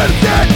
perder